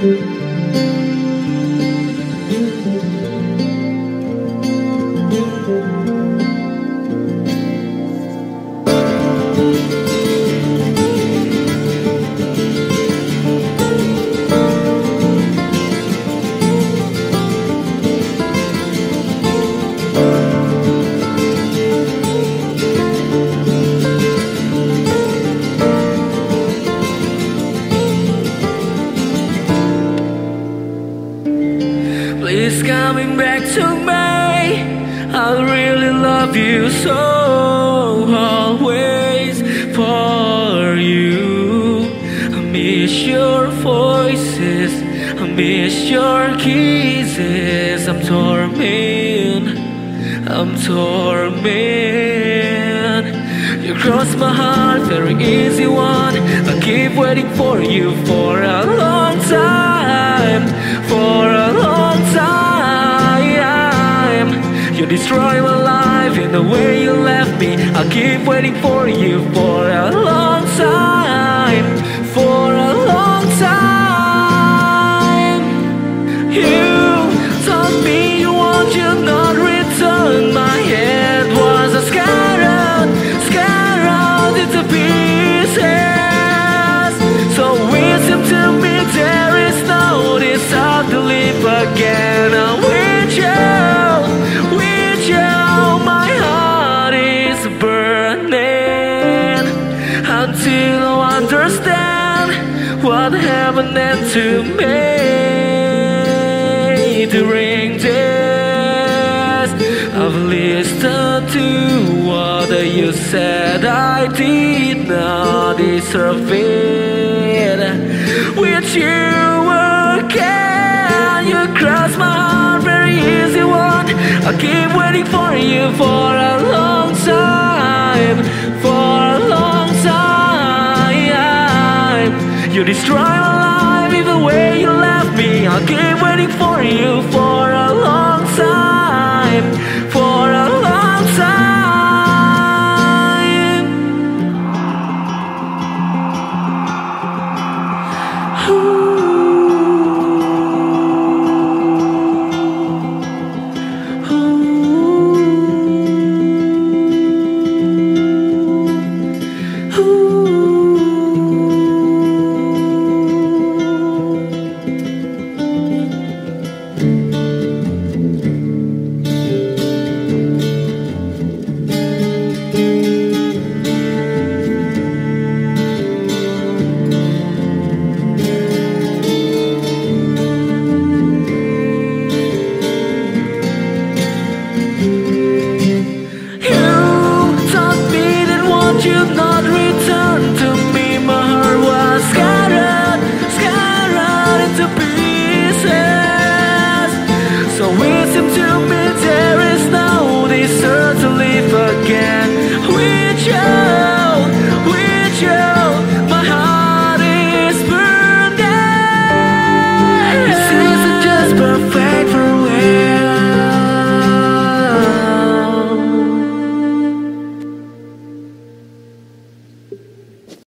Please coming back to me. I really love you so always for you. I miss your voices. I miss your kisses. I'm tormented. I'm tormented. You cross my heart, very easy one. I keep waiting for you for a long time, You destroy my life in the way you left me. I keep waiting for you for a long time, until I understand what happened to me during this. I've listened to what you said. I did not deserve it. With you again, you cross my heart, very easy one. I keep waiting for you for a long time, You destroy my life the way you left me. I keep waiting for you for again.